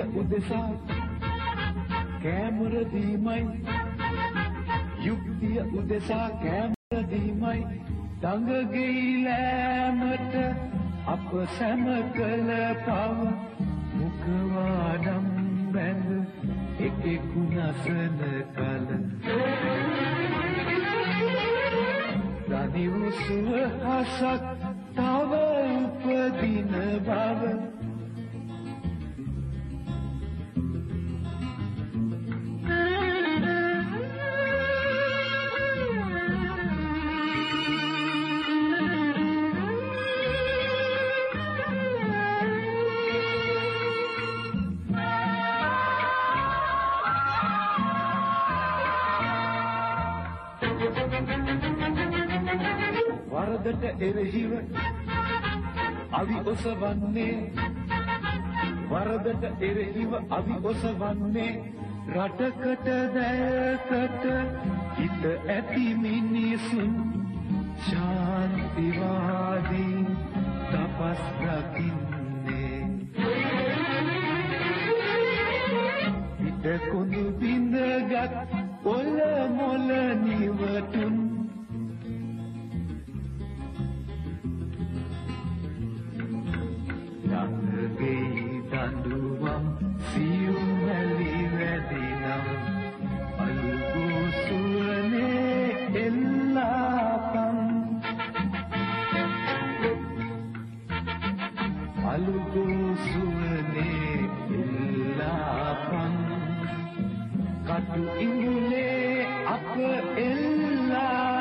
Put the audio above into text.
යුක්තිය උදෙසා කෑමර දීමයි. යුක්තිය උදෙසා කෑමර දීමයි. දඟගෙයිලෑමට අප සැම කළ පව මුඛවාඩම් බැඳ එකෙකු නසන කල. දනිවුසුව හසක් තව උපදින බව වරදට එරෙහිව අවි ඔසවන්නේ. වරදට එරෙහිව අවි ඔසවන්නේ. රටකට දැයකට හිත ඇති මිනිසුන් ශාන්තිවාදී තපස් රකින්නේ හිත කුඳු බිඳගත් ඔල මොල නිවටුන් අලුතින් සුවනේ ඉල්ලාපන් කටු ඉඟුලේ අප එල්ලා